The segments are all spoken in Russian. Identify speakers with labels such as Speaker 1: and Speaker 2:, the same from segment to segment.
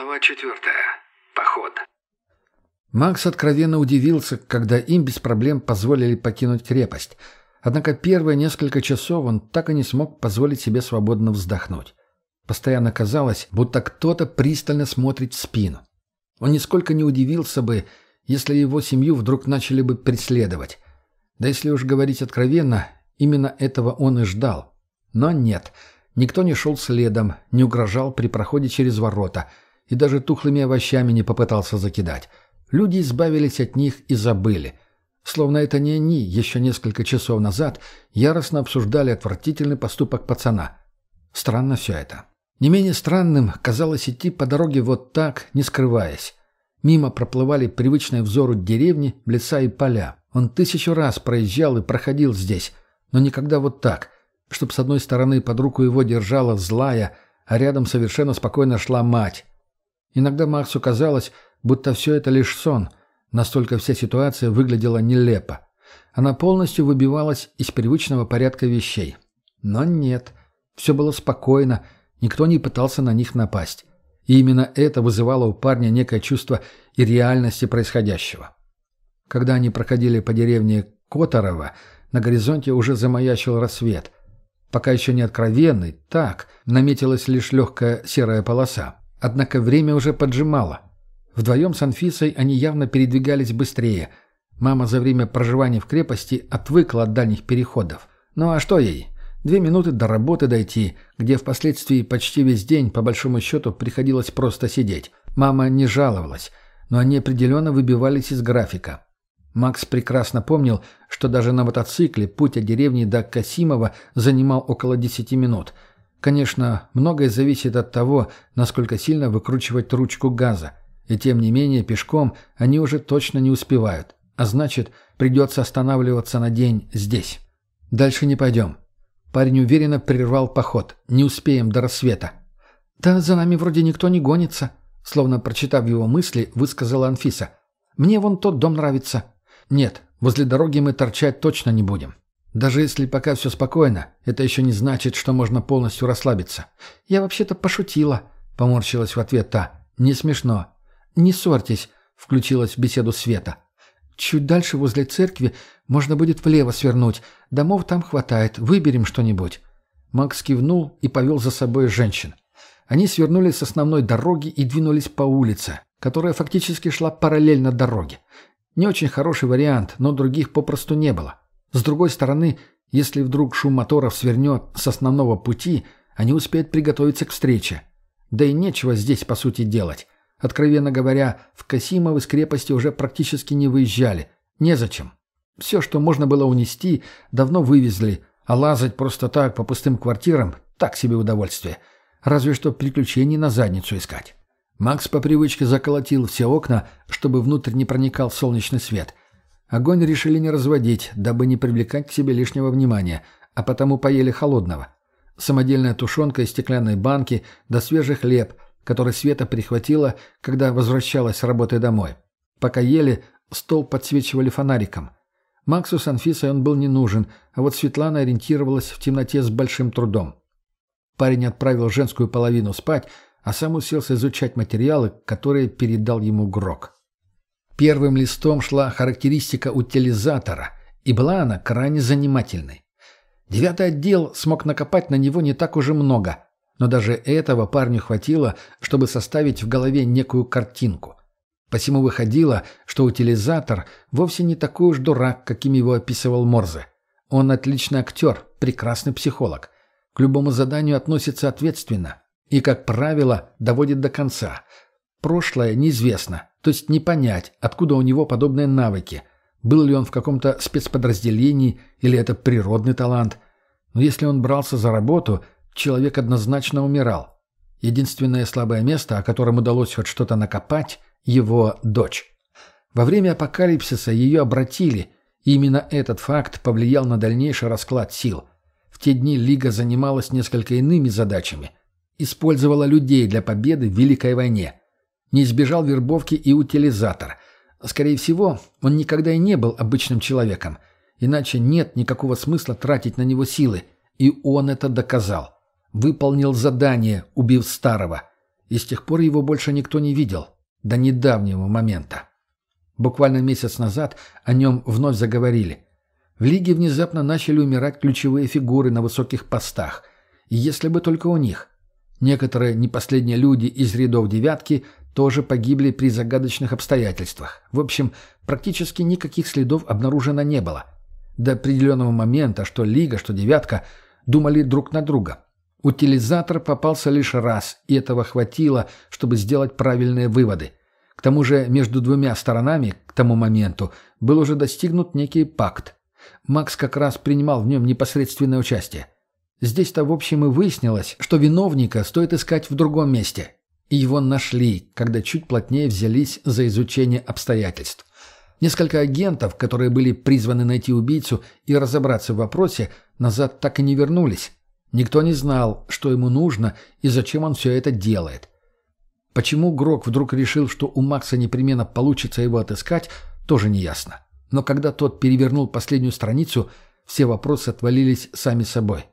Speaker 1: Глава четвертая. Поход.
Speaker 2: Макс откровенно удивился, когда им без проблем позволили покинуть крепость. Однако первые несколько часов он так и не смог позволить себе свободно вздохнуть. Постоянно казалось, будто кто-то пристально смотрит в спину. Он нисколько не удивился бы, если его семью вдруг начали бы преследовать. Да если уж говорить откровенно, именно этого он и ждал. Но нет, никто не шел следом, не угрожал при проходе через ворота и даже тухлыми овощами не попытался закидать. Люди избавились от них и забыли. Словно это не они еще несколько часов назад яростно обсуждали отвратительный поступок пацана. Странно все это. Не менее странным казалось идти по дороге вот так, не скрываясь. Мимо проплывали привычные взору деревни, леса и поля. Он тысячу раз проезжал и проходил здесь, но никогда вот так, чтоб с одной стороны под руку его держала злая, а рядом совершенно спокойно шла мать. Иногда Максу казалось, будто все это лишь сон, настолько вся ситуация выглядела нелепо. Она полностью выбивалась из привычного порядка вещей. Но нет, все было спокойно, никто не пытался на них напасть. И именно это вызывало у парня некое чувство и реальности происходящего. Когда они проходили по деревне Которова, на горизонте уже замаячил рассвет. Пока еще не откровенный, так, наметилась лишь легкая серая полоса. Однако время уже поджимало. Вдвоем с Анфисой они явно передвигались быстрее. Мама за время проживания в крепости отвыкла от дальних переходов. Ну а что ей? Две минуты до работы дойти, где впоследствии почти весь день, по большому счету, приходилось просто сидеть. Мама не жаловалась, но они определенно выбивались из графика. Макс прекрасно помнил, что даже на мотоцикле путь от деревни до Касимова занимал около 10 минут. Конечно, многое зависит от того, насколько сильно выкручивать ручку газа. И тем не менее, пешком они уже точно не успевают. А значит, придется останавливаться на день здесь. Дальше не пойдем. Парень уверенно прервал поход. Не успеем до рассвета. «Да за нами вроде никто не гонится», словно прочитав его мысли, высказала Анфиса. «Мне вон тот дом нравится. Нет, возле дороги мы торчать точно не будем. Даже если пока все спокойно, это еще не значит, что можно полностью расслабиться. Я вообще-то пошутила, поморщилась в ответ та. Не смешно. Не ссорьтесь, включилась в беседу Света. Чуть дальше возле церкви можно будет влево свернуть. Домов там хватает. Выберем что-нибудь. Макс кивнул и повел за собой женщин. Они свернули с основной дороги и двинулись по улице, которая фактически шла параллельно дороге. Не очень хороший вариант, но других попросту не было. С другой стороны, если вдруг шум моторов свернет с основного пути, они успеют приготовиться к встрече. Да и нечего здесь, по сути, делать. Откровенно говоря, в Касимов из крепости уже практически не выезжали. Незачем. Все, что можно было унести, давно вывезли, а лазать просто так по пустым квартирам – так себе удовольствие. Разве что приключений на задницу искать. Макс по привычке заколотил все окна, чтобы внутрь не проникал солнечный свет. Огонь решили не разводить, дабы не привлекать к себе лишнего внимания, а потому поели холодного. Самодельная тушенка из стеклянной банки да свежий хлеб, который Света прихватила, когда возвращалась с работы домой. Пока ели, стол подсвечивали фонариком. Максу с Анфисой он был не нужен, а вот Светлана ориентировалась в темноте с большим трудом. Парень отправил женскую половину спать, а сам уселся изучать материалы, которые передал ему Грок. Первым листом шла характеристика утилизатора, и была она крайне занимательной. Девятый отдел смог накопать на него не так уже много, но даже этого парню хватило, чтобы составить в голове некую картинку. Посему выходило, что утилизатор вовсе не такой уж дурак, каким его описывал Морзе. Он отличный актер, прекрасный психолог. К любому заданию относится ответственно, и, как правило, доводит до конца. Прошлое неизвестно, то есть не понять, откуда у него подобные навыки. Был ли он в каком-то спецподразделении или это природный талант. Но если он брался за работу, человек однозначно умирал. Единственное слабое место, о котором удалось хоть что-то накопать – его дочь. Во время апокалипсиса ее обратили, и именно этот факт повлиял на дальнейший расклад сил. В те дни Лига занималась несколько иными задачами – использовала людей для победы в Великой войне. Не избежал вербовки и утилизатор. Скорее всего, он никогда и не был обычным человеком. Иначе нет никакого смысла тратить на него силы. И он это доказал. Выполнил задание, убив старого. и с тех пор его больше никто не видел, до недавнего момента. Буквально месяц назад о нем вновь заговорили. В лиге внезапно начали умирать ключевые фигуры на высоких постах. И если бы только у них. Некоторые непоследние люди из рядов девятки тоже погибли при загадочных обстоятельствах. В общем, практически никаких следов обнаружено не было. До определенного момента, что Лига, что Девятка, думали друг на друга. Утилизатор попался лишь раз, и этого хватило, чтобы сделать правильные выводы. К тому же между двумя сторонами к тому моменту был уже достигнут некий пакт. Макс как раз принимал в нем непосредственное участие. Здесь-то в общем и выяснилось, что виновника стоит искать в другом месте. И его нашли, когда чуть плотнее взялись за изучение обстоятельств. Несколько агентов, которые были призваны найти убийцу и разобраться в вопросе, назад так и не вернулись. Никто не знал, что ему нужно и зачем он все это делает. Почему Грок вдруг решил, что у Макса непременно получится его отыскать, тоже не ясно. Но когда тот перевернул последнюю страницу, все вопросы отвалились сами собой.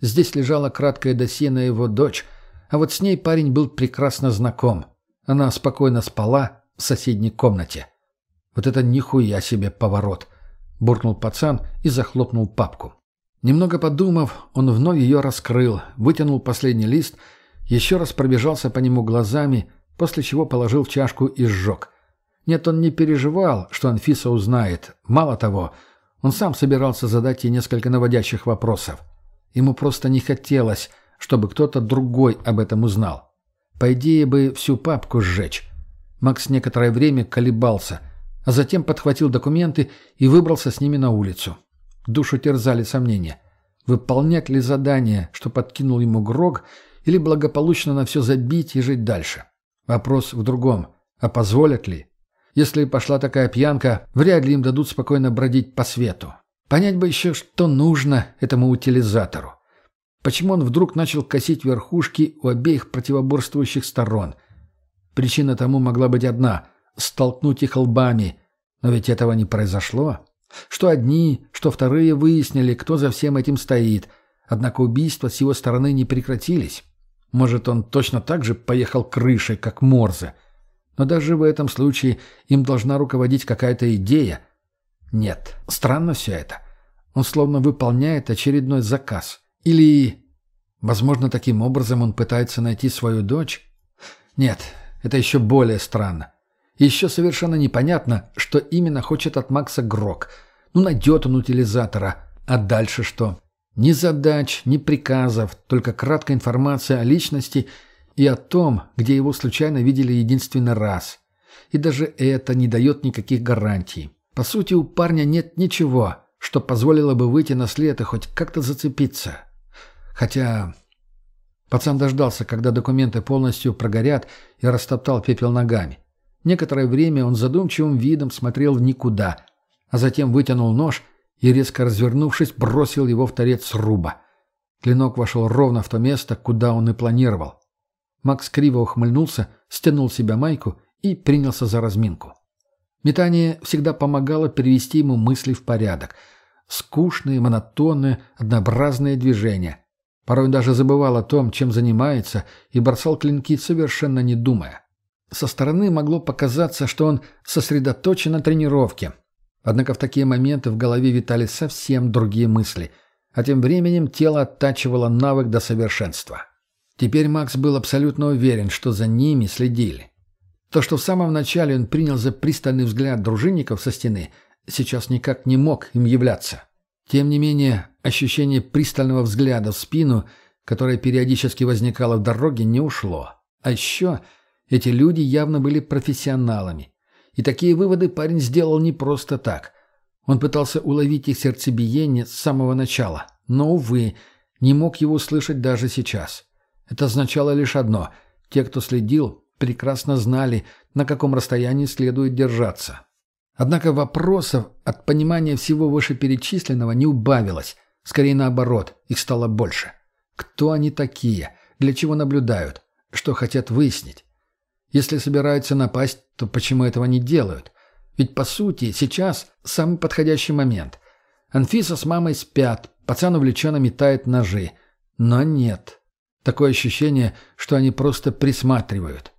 Speaker 2: Здесь лежала краткое досье на его дочь, а вот с ней парень был прекрасно знаком. Она спокойно спала в соседней комнате. «Вот это нихуя себе поворот!» — буркнул пацан и захлопнул папку. Немного подумав, он вновь ее раскрыл, вытянул последний лист, еще раз пробежался по нему глазами, после чего положил в чашку и сжег. Нет, он не переживал, что Анфиса узнает. Мало того, он сам собирался задать ей несколько наводящих вопросов. Ему просто не хотелось, чтобы кто-то другой об этом узнал. По идее бы всю папку сжечь. Макс некоторое время колебался, а затем подхватил документы и выбрался с ними на улицу. Душу терзали сомнения. Выполнять ли задание, что подкинул ему Грог, или благополучно на все забить и жить дальше? Вопрос в другом. А позволят ли? Если пошла такая пьянка, вряд ли им дадут спокойно бродить по свету. Понять бы еще, что нужно этому утилизатору. Почему он вдруг начал косить верхушки у обеих противоборствующих сторон? Причина тому могла быть одна – столкнуть их лбами. Но ведь этого не произошло. Что одни, что вторые выяснили, кто за всем этим стоит. Однако убийства с его стороны не прекратились. Может, он точно так же поехал крышей, как Морзе. Но даже в этом случае им должна руководить какая-то идея – нет, странно все это. Он словно выполняет очередной заказ. Или, возможно, таким образом он пытается найти свою дочь? Нет, это еще более странно. Еще совершенно непонятно, что именно хочет от Макса Грок. Ну, найдет он утилизатора. А дальше что? Ни задач, ни приказов, только краткая информация о личности и о том, где его случайно видели единственный раз. И даже это не дает никаких гарантий. По сути, у парня нет ничего, что позволило бы выйти на след и хоть как-то зацепиться. Хотя... Пацан дождался, когда документы полностью прогорят, и растоптал пепел ногами. Некоторое время он задумчивым видом смотрел в никуда, а затем вытянул нож и, резко развернувшись, бросил его в торец сруба. Клинок вошел ровно в то место, куда он и планировал. Макс криво ухмыльнулся, стянул себя майку и принялся за разминку. Метание всегда помогало перевести ему мысли в порядок. Скучные, монотонные, однообразные движения. Порой даже забывал о том, чем занимается, и бросал клинки, совершенно не думая. Со стороны могло показаться, что он сосредоточен на тренировке. Однако в такие моменты в голове витали совсем другие мысли, а тем временем тело оттачивало навык до совершенства. Теперь Макс был абсолютно уверен, что за ними следили. То, что в самом начале он принял за пристальный взгляд дружинников со стены, сейчас никак не мог им являться. Тем не менее, ощущение пристального взгляда в спину, которое периодически возникало в дороге, не ушло. А еще эти люди явно были профессионалами. И такие выводы парень сделал не просто так. Он пытался уловить их сердцебиение с самого начала, но, увы, не мог его услышать даже сейчас. Это означало лишь одно – те, кто следил, прекрасно знали, на каком расстоянии следует держаться. Однако вопросов от понимания всего вышеперечисленного не убавилось. Скорее наоборот, их стало больше. Кто они такие? Для чего наблюдают? Что хотят выяснить? Если собираются напасть, то почему этого не делают? Ведь, по сути, сейчас самый подходящий момент. Анфиса с мамой спят, пацан увлеченно метает ножи. Но нет. Такое ощущение, что они просто присматривают.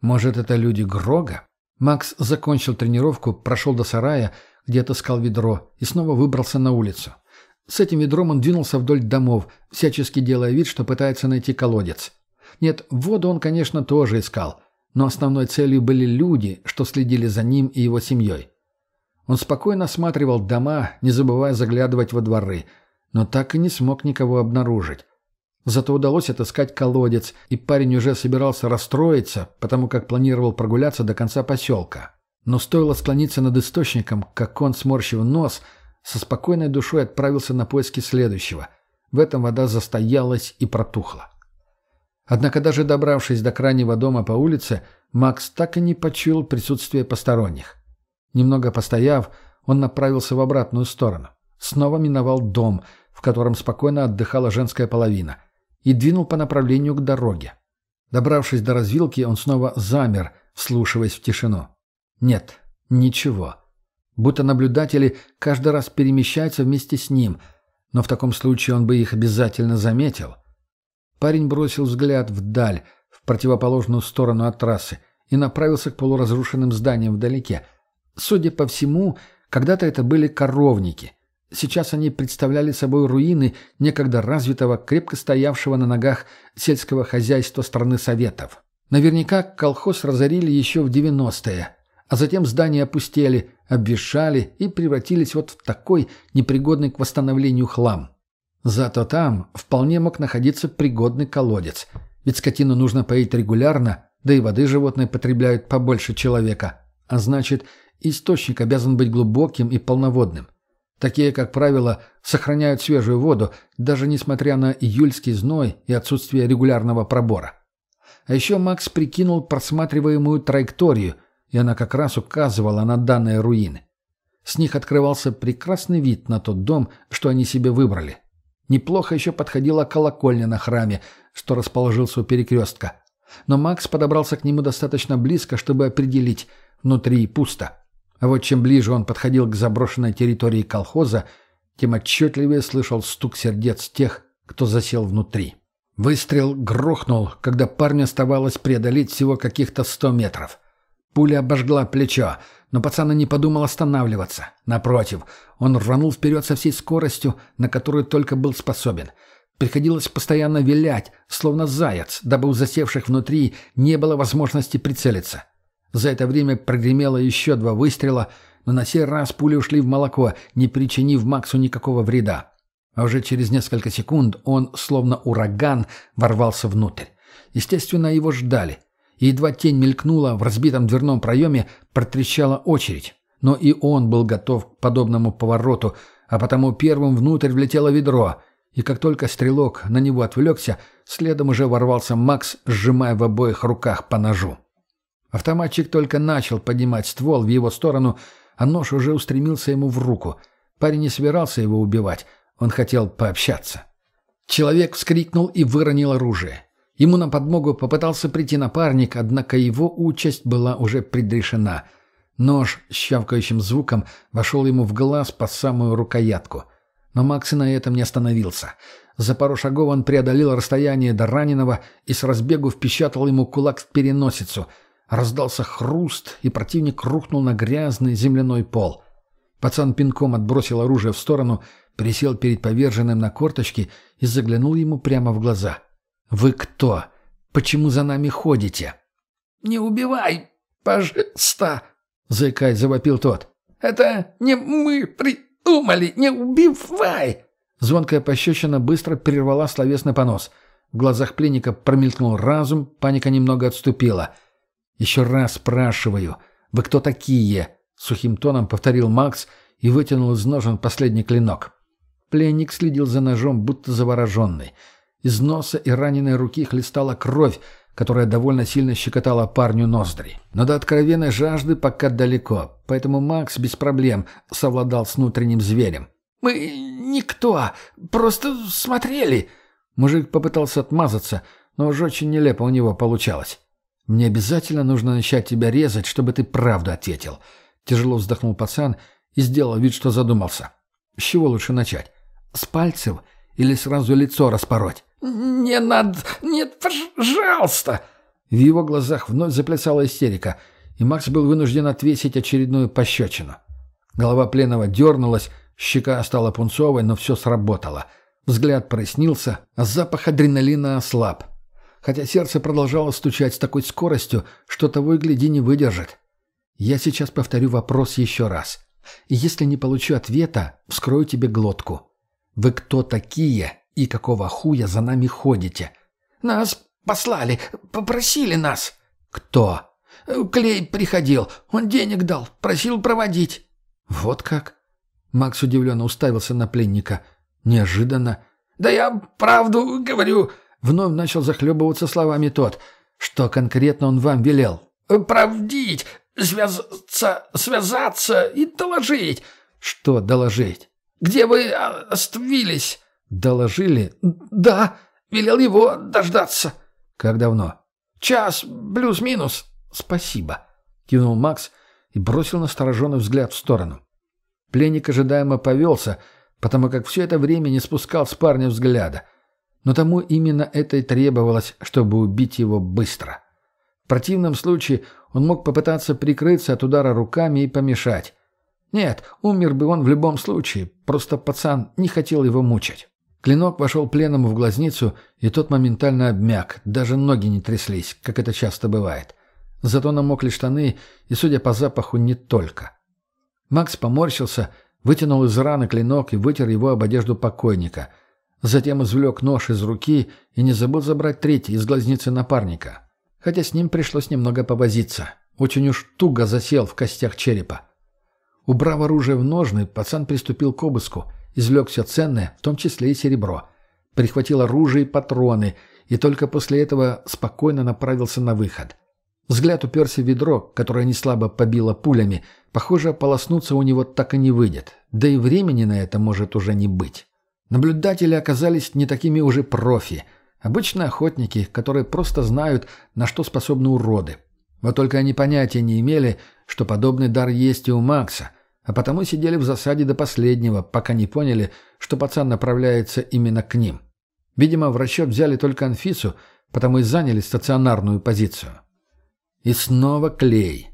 Speaker 2: Может, это люди Грога? Макс закончил тренировку, прошел до сарая, где отыскал ведро, и снова выбрался на улицу. С этим ведром он двинулся вдоль домов, всячески делая вид, что пытается найти колодец. Нет, воду он, конечно, тоже искал, но основной целью были люди, что следили за ним и его семьей. Он спокойно осматривал дома, не забывая заглядывать во дворы, но так и не смог никого обнаружить. Зато удалось отыскать колодец, и парень уже собирался расстроиться, потому как планировал прогуляться до конца поселка. Но стоило склониться над источником, как он, сморщив нос, со спокойной душой отправился на поиски следующего. В этом вода застоялась и протухла. Однако даже добравшись до крайнего дома по улице, Макс так и не почуял присутствие посторонних. Немного постояв, он направился в обратную сторону. Снова миновал дом, в котором спокойно отдыхала женская половина, и двинул по направлению к дороге. Добравшись до развилки, он снова замер, вслушиваясь в тишину. Нет, ничего. Будто наблюдатели каждый раз перемещаются вместе с ним, но в таком случае он бы их обязательно заметил. Парень бросил взгляд вдаль, в противоположную сторону от трассы, и направился к полуразрушенным зданиям вдалеке. Судя по всему, когда-то это были коровники. Сейчас они представляли собой руины некогда развитого, крепко стоявшего на ногах сельского хозяйства страны Советов. Наверняка колхоз разорили еще в 90-е, а затем здания опустели, обвешали и превратились вот в такой непригодный к восстановлению хлам. Зато там вполне мог находиться пригодный колодец, ведь скотину нужно поить регулярно, да и воды животные потребляют побольше человека, а значит, источник обязан быть глубоким и полноводным. Такие, как правило, сохраняют свежую воду, даже несмотря на июльский зной и отсутствие регулярного пробора. А еще Макс прикинул просматриваемую траекторию – и она как раз указывала на данные руины. С них открывался прекрасный вид на тот дом, что они себе выбрали. Неплохо еще подходила колокольня на храме, что расположился у перекрестка. Но Макс подобрался к нему достаточно близко, чтобы определить, внутри пусто. А вот чем ближе он подходил к заброшенной территории колхоза, тем отчетливее слышал стук сердец тех, кто засел внутри. Выстрел грохнул, когда парню оставалось преодолеть всего каких-то сто метров. Пуля обожгла плечо, но пацан не подумал останавливаться. Напротив, он рванул вперед со всей скоростью, на которую только был способен. Приходилось постоянно вилять, словно заяц, дабы у засевших внутри не было возможности прицелиться. За это время прогремело еще два выстрела, но на сей раз пули ушли в молоко, не причинив Максу никакого вреда. А уже через несколько секунд он, словно ураган, ворвался внутрь. Естественно, его ждали и едва тень мелькнула в разбитом дверном проеме, протрещала очередь. Но и он был готов к подобному повороту, а потому первым внутрь влетело ведро, и как только стрелок на него отвлекся, следом уже ворвался Макс, сжимая в обоих руках по ножу. Автоматчик только начал поднимать ствол в его сторону, а нож уже устремился ему в руку. Парень не собирался его убивать, он хотел пообщаться. Человек вскрикнул и выронил оружие. Ему на подмогу попытался прийти напарник, однако его участь была уже предрешена. Нож с щавкающим звуком вошел ему в глаз по самую рукоятку. Но Макс и на этом не остановился. За пару шагов он преодолел расстояние до раненого и с разбегу впечатал ему кулак в переносицу. Раздался хруст, и противник рухнул на грязный земляной пол. Пацан пинком отбросил оружие в сторону, присел перед поверженным на корточки и заглянул ему прямо в глаза — «Вы кто? Почему за нами ходите?»
Speaker 3: «Не убивай, пожалуйста!»
Speaker 2: — заикаясь, завопил тот.
Speaker 3: «Это не мы придумали! Не убивай!»
Speaker 2: Звонкая пощечина быстро прервала словесный понос. В глазах пленника промелькнул разум, паника немного отступила. «Еще раз спрашиваю, вы кто такие?» — сухим тоном повторил Макс и вытянул из ножен последний клинок. Пленник следил за ножом, будто завороженный — из носа и раненой руки хлестала кровь, которая довольно сильно щекотала парню ноздри. Но до откровенной жажды пока далеко, поэтому Макс без проблем совладал с внутренним зверем.
Speaker 3: «Мы никто, просто смотрели».
Speaker 2: Мужик попытался отмазаться, но уж очень нелепо у него получалось. «Мне обязательно нужно начать тебя резать, чтобы ты правду ответил». Тяжело вздохнул пацан и сделал вид, что задумался. «С чего лучше начать? С пальцев или сразу лицо распороть?»
Speaker 3: Не надо! Нет, пожалуйста!»
Speaker 2: В его глазах вновь заплясала истерика, и Макс был вынужден отвесить очередную пощечину. Голова пленного дернулась, щека стала пунцовой, но все сработало. Взгляд прояснился, а запах адреналина ослаб. Хотя сердце продолжало стучать с такой скоростью, что того и гляди не выдержит. Я сейчас повторю вопрос еще раз. И если не получу ответа, вскрою тебе глотку. Вы кто такие и какого хуя за нами ходите?
Speaker 3: Нас послали, попросили нас.
Speaker 2: Кто?
Speaker 3: Клей приходил, он денег дал, просил проводить.
Speaker 2: Вот как? Макс удивленно уставился на пленника. Неожиданно.
Speaker 3: Да я правду говорю.
Speaker 2: Вновь начал захлебываться словами тот. Что конкретно он вам велел?
Speaker 3: Правдить, связаться, связаться и доложить.
Speaker 2: Что доложить?
Speaker 3: Где вы остановились?
Speaker 2: Доложили?
Speaker 3: Да, велел его дождаться.
Speaker 2: Как давно?
Speaker 3: Час, плюс-минус.
Speaker 2: Спасибо. Кивнул Макс и бросил настороженный взгляд в сторону. Пленник ожидаемо повелся, потому как все это время не спускал с парня взгляда. Но тому именно это и требовалось, чтобы убить его быстро. В противном случае он мог попытаться прикрыться от удара руками и помешать. Нет, умер бы он в любом случае, просто пацан не хотел его мучить. Клинок вошел пленному в глазницу, и тот моментально обмяк, даже ноги не тряслись, как это часто бывает. Зато намокли штаны, и, судя по запаху, не только. Макс поморщился, вытянул из раны клинок и вытер его об одежду покойника. Затем извлек нож из руки и не забыл забрать третий из глазницы напарника. Хотя с ним пришлось немного повозиться. Очень уж туго засел в костях черепа. Убрав оружие в ножны, пацан приступил к обыску, извлек все ценное, в том числе и серебро. Прихватил оружие и патроны, и только после этого спокойно направился на выход. Взгляд уперся в ведро, которое неслабо побило пулями. Похоже, полоснуться у него так и не выйдет. Да и времени на это может уже не быть. Наблюдатели оказались не такими уже профи. Обычные охотники, которые просто знают, на что способны уроды. Вот только они понятия не имели, что подобный дар есть и у Макса, а потому сидели в засаде до последнего, пока не поняли, что пацан направляется именно к ним. Видимо, в расчет взяли только Анфису, потому и заняли стационарную позицию. И снова клей.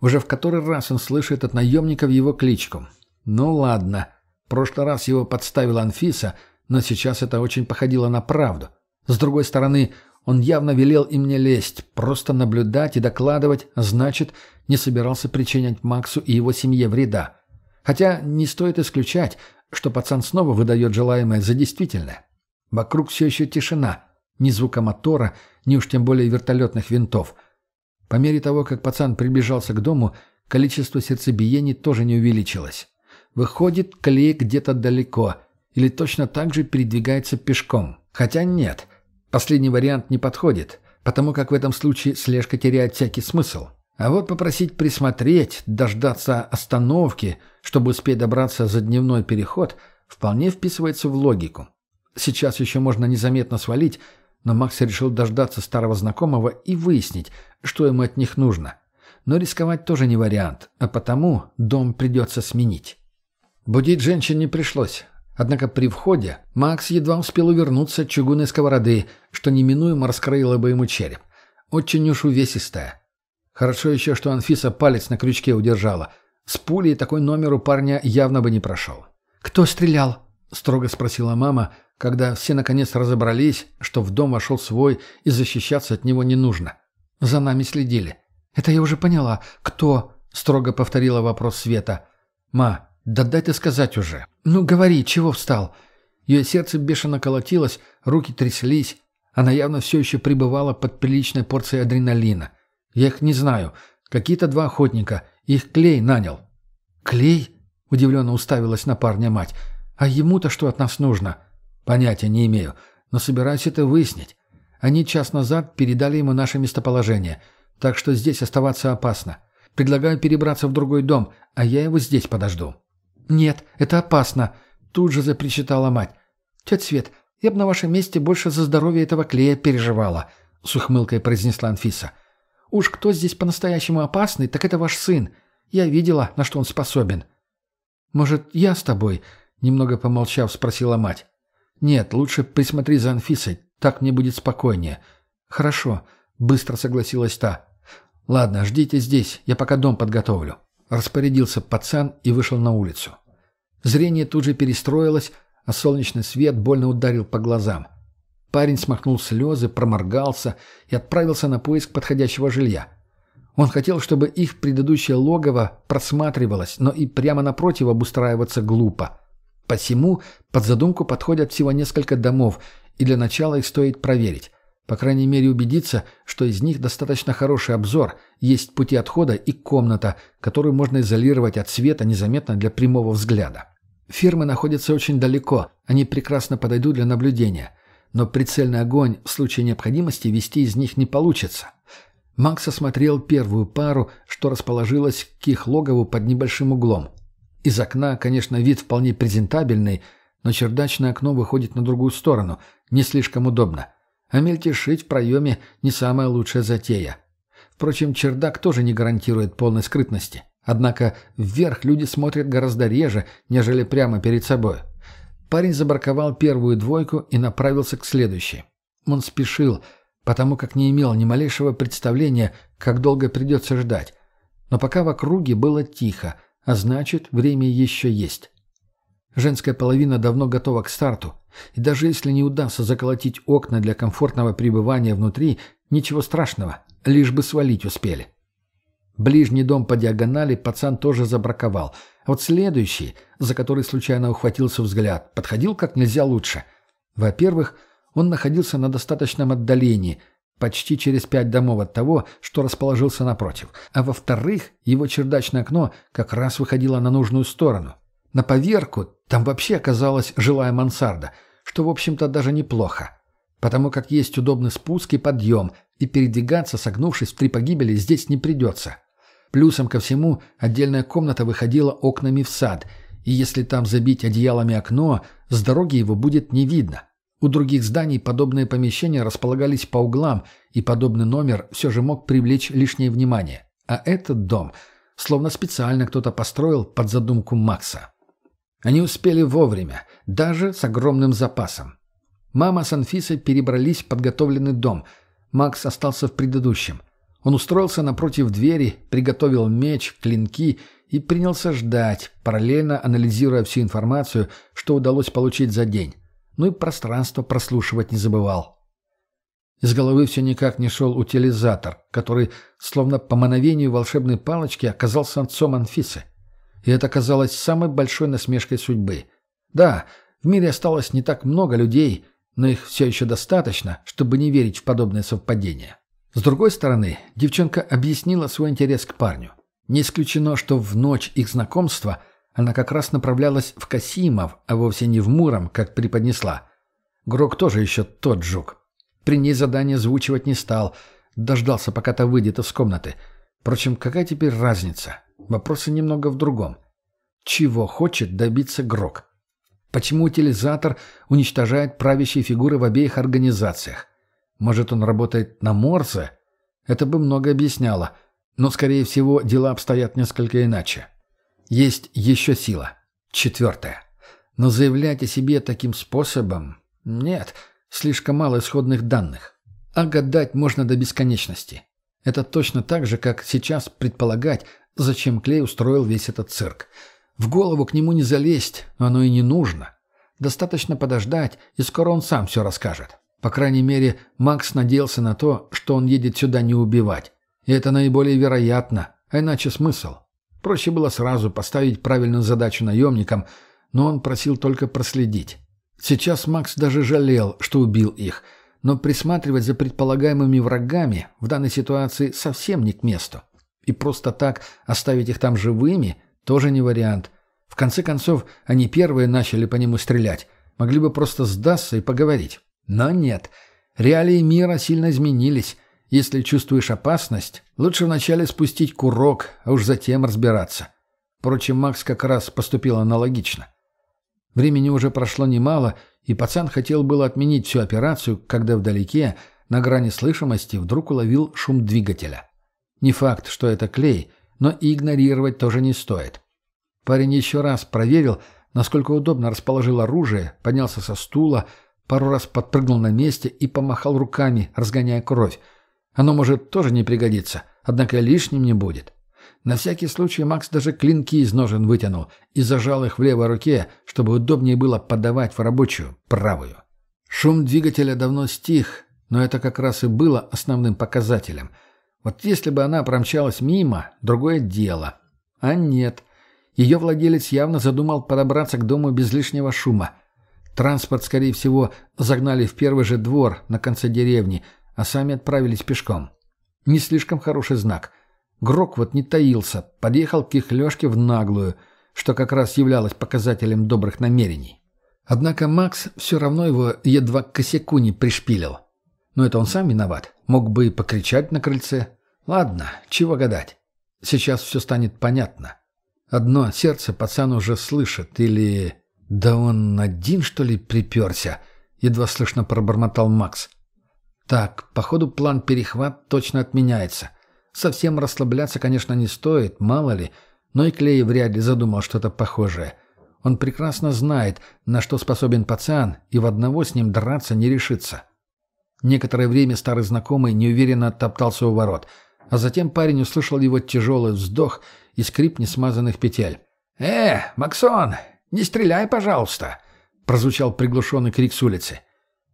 Speaker 2: Уже в который раз он слышит от наемников его кличку. Ну ладно. В прошлый раз его подставила Анфиса, но сейчас это очень походило на правду. С другой стороны, он явно велел им не лезть, просто наблюдать и докладывать, значит, не собирался причинять Максу и его семье вреда. Хотя не стоит исключать, что пацан снова выдает желаемое за действительное. Вокруг все еще тишина. Ни звука мотора, ни уж тем более вертолетных винтов – по мере того, как пацан приближался к дому, количество сердцебиений тоже не увеличилось. Выходит, Клей где-то далеко, или точно так же передвигается пешком. Хотя нет, последний вариант не подходит, потому как в этом случае слежка теряет всякий смысл. А вот попросить присмотреть, дождаться остановки, чтобы успеть добраться за дневной переход, вполне вписывается в логику. Сейчас еще можно незаметно свалить, но Макс решил дождаться старого знакомого и выяснить, что ему от них нужно. Но рисковать тоже не вариант, а потому дом придется сменить. Будить женщин не пришлось. Однако при входе Макс едва успел увернуться от чугунной сковороды, что неминуемо раскроило бы ему череп. Очень уж увесистая. Хорошо еще, что Анфиса палец на крючке удержала. С пулей такой номер у парня явно бы не прошел.
Speaker 3: «Кто стрелял?»
Speaker 2: — строго спросила мама, когда все наконец разобрались, что в дом вошел свой и защищаться от него не нужно. За нами следили.
Speaker 3: «Это я уже поняла. Кто?»
Speaker 2: — строго повторила вопрос Света. «Ма, да дай ты сказать уже.
Speaker 3: Ну, говори, чего встал?»
Speaker 2: Ее сердце бешено колотилось, руки тряслись. Она явно все еще пребывала под приличной порцией адреналина. Я их не знаю. Какие-то два охотника. Их Клей нанял.
Speaker 3: «Клей?» — удивленно уставилась на парня мать. «А ему-то что от нас нужно?»
Speaker 2: «Понятия не имею, но собираюсь это выяснить. Они час назад передали ему наше местоположение, так что здесь оставаться опасно. Предлагаю перебраться в другой дом, а я его здесь подожду».
Speaker 3: «Нет, это опасно», — тут же запричитала мать. «Тетя Свет, я бы на вашем месте больше за здоровье этого клея переживала», — с ухмылкой произнесла Анфиса. «Уж кто здесь по-настоящему опасный, так это ваш сын. Я видела, на что он способен».
Speaker 2: «Может, я с тобой?» — немного помолчав, спросила мать.
Speaker 3: «Нет, лучше присмотри за Анфисой, так мне будет спокойнее». «Хорошо», — быстро согласилась та. «Ладно, ждите здесь, я пока дом подготовлю». Распорядился пацан и вышел на улицу. Зрение тут же перестроилось, а солнечный свет больно ударил по глазам. Парень смахнул слезы, проморгался и отправился на поиск подходящего жилья. Он хотел, чтобы их предыдущее логово просматривалось, но и прямо напротив обустраиваться глупо. Посему под задумку подходят всего несколько домов, и для начала их стоит проверить. По крайней мере убедиться, что из них достаточно хороший обзор, есть пути отхода и комната, которую можно изолировать от света незаметно для прямого взгляда. Фирмы находятся очень далеко, они прекрасно подойдут для наблюдения, но прицельный огонь в случае необходимости вести из них не получится. Макс осмотрел первую пару, что расположилась к их логову под небольшим углом. Из окна, конечно, вид вполне презентабельный, но чердачное окно выходит на другую сторону, не слишком удобно. А мельтешить в проеме не самая лучшая затея. Впрочем, чердак тоже не гарантирует полной скрытности. Однако вверх люди смотрят гораздо реже, нежели прямо перед собой. Парень забраковал первую двойку и направился к следующей. Он спешил, потому как не имел ни малейшего представления, как долго придется ждать. Но пока в округе было тихо, а значит, время еще есть. Женская половина давно готова к старту, и даже если не удастся заколотить окна для комфортного пребывания внутри, ничего страшного, лишь бы свалить успели. Ближний дом по диагонали пацан тоже забраковал, а вот следующий, за который случайно ухватился взгляд, подходил как нельзя лучше. Во-первых, он находился на достаточном отдалении, почти через пять домов от того, что расположился напротив. А во-вторых, его чердачное окно как раз выходило на нужную сторону. На поверку там вообще оказалась жилая мансарда, что, в общем-то, даже неплохо. Потому как есть удобный спуск и подъем, и передвигаться, согнувшись в три погибели, здесь не придется. Плюсом ко всему, отдельная комната выходила окнами в сад, и если там забить одеялами окно, с дороги его будет не видно. У других зданий подобные помещения располагались по углам, и подобный номер все же мог привлечь лишнее внимание. А этот дом словно специально кто-то построил под задумку Макса. Они успели вовремя, даже с огромным запасом. Мама с Анфисой перебрались в подготовленный дом. Макс остался в предыдущем. Он устроился напротив двери, приготовил меч, клинки и принялся ждать, параллельно анализируя всю информацию, что удалось получить за день но и пространство прослушивать не забывал. Из головы все никак не шел утилизатор, который, словно по мановению волшебной палочки, оказался отцом Анфисы. И это казалось самой большой насмешкой судьбы. Да, в мире осталось не так много людей, но их все еще достаточно, чтобы не верить в подобное совпадение. С другой стороны, девчонка объяснила свой интерес к парню. Не исключено, что в ночь их знакомства – она как раз направлялась в Касимов, а вовсе не в Муром, как преподнесла. Грок тоже еще тот жук. При ней задание звучивать не стал. Дождался, пока та выйдет из комнаты. Впрочем, какая теперь разница? Вопросы немного в другом. Чего хочет добиться Грок? Почему утилизатор уничтожает правящие фигуры в обеих организациях? Может, он работает на Морзе? Это бы много объясняло. Но, скорее всего, дела обстоят несколько иначе. Есть еще сила. Четвертая. Но заявлять о себе таким способом... Нет, слишком мало исходных данных. А гадать можно до бесконечности. Это точно так же, как сейчас предполагать, зачем Клей устроил весь этот цирк. В голову к нему не залезть, оно и не нужно. Достаточно подождать, и скоро он сам все расскажет. По крайней мере, Макс надеялся на то, что он едет сюда не убивать. И это наиболее вероятно, а иначе смысл. Проще было сразу поставить правильную задачу наемникам, но он просил только проследить. Сейчас Макс даже жалел, что убил их, но присматривать за предполагаемыми врагами в данной ситуации совсем не к месту. И просто так оставить их там живыми тоже не вариант. В конце концов, они первые начали по нему стрелять. Могли бы просто сдаться и поговорить. Но нет. Реалии мира сильно изменились, если чувствуешь опасность, лучше вначале спустить курок, а уж затем разбираться. Впрочем, Макс как раз поступил аналогично. Времени уже прошло немало, и пацан хотел было отменить всю операцию, когда вдалеке, на грани слышимости, вдруг уловил шум двигателя. Не факт, что это клей, но и игнорировать тоже не стоит. Парень еще раз проверил,
Speaker 2: Насколько удобно расположил оружие, поднялся со стула, пару раз подпрыгнул на месте и помахал руками, разгоняя кровь. Оно может тоже не пригодиться, однако лишним не будет. На всякий случай Макс даже клинки из ножен вытянул и зажал их в левой руке, чтобы удобнее было подавать в рабочую, правую. Шум двигателя давно стих, но это как раз и было основным показателем. Вот если бы она промчалась мимо, другое дело. А нет. Ее владелец явно задумал подобраться к дому без лишнего шума. Транспорт, скорее всего, загнали в первый же двор на конце деревни, а сами отправились пешком. Не слишком хороший знак – Грок вот не таился, подъехал к их Лешке в наглую, что как раз являлось показателем добрых намерений. Однако Макс все равно его едва к косяку не пришпилил. Но это он сам виноват. Мог бы и покричать на крыльце. Ладно, чего гадать. Сейчас все станет понятно. Одно сердце пацан уже слышит, или... Да он один, что ли, приперся? Едва слышно пробормотал Макс. Так, походу план перехват точно отменяется. Совсем расслабляться, конечно, не стоит, мало ли, но и Клей вряд ли задумал что-то похожее. Он прекрасно знает, на что способен пацан, и в одного с ним драться не решится. Некоторое время старый знакомый неуверенно оттоптался у ворот, а затем парень услышал его тяжелый вздох и скрип несмазанных петель. «Э, Максон, не стреляй, пожалуйста!» — прозвучал приглушенный крик с улицы.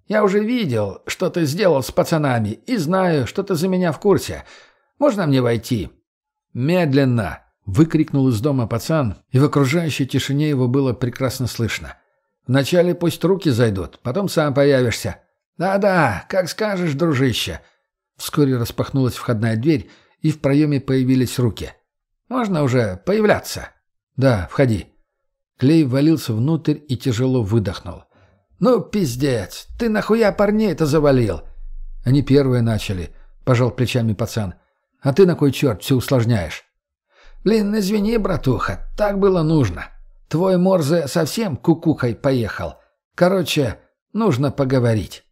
Speaker 2: «Я уже видел, что ты сделал с пацанами, и знаю, что ты за меня в курсе. Можно мне войти?» «Медленно!» — выкрикнул из дома пацан, и в окружающей тишине его было прекрасно слышно. «Вначале пусть руки зайдут, потом сам появишься». «Да-да, как скажешь, дружище». Вскоре распахнулась входная дверь, и в проеме появились руки. «Можно уже появляться?» «Да, входи». Клей валился внутрь и тяжело выдохнул. «Ну, пиздец, ты нахуя парней-то завалил?» «Они первые начали», — пожал плечами пацан. А ты на кой черт все усложняешь? Блин, извини, братуха, так было нужно. Твой Морзе совсем кукухой поехал. Короче, нужно поговорить.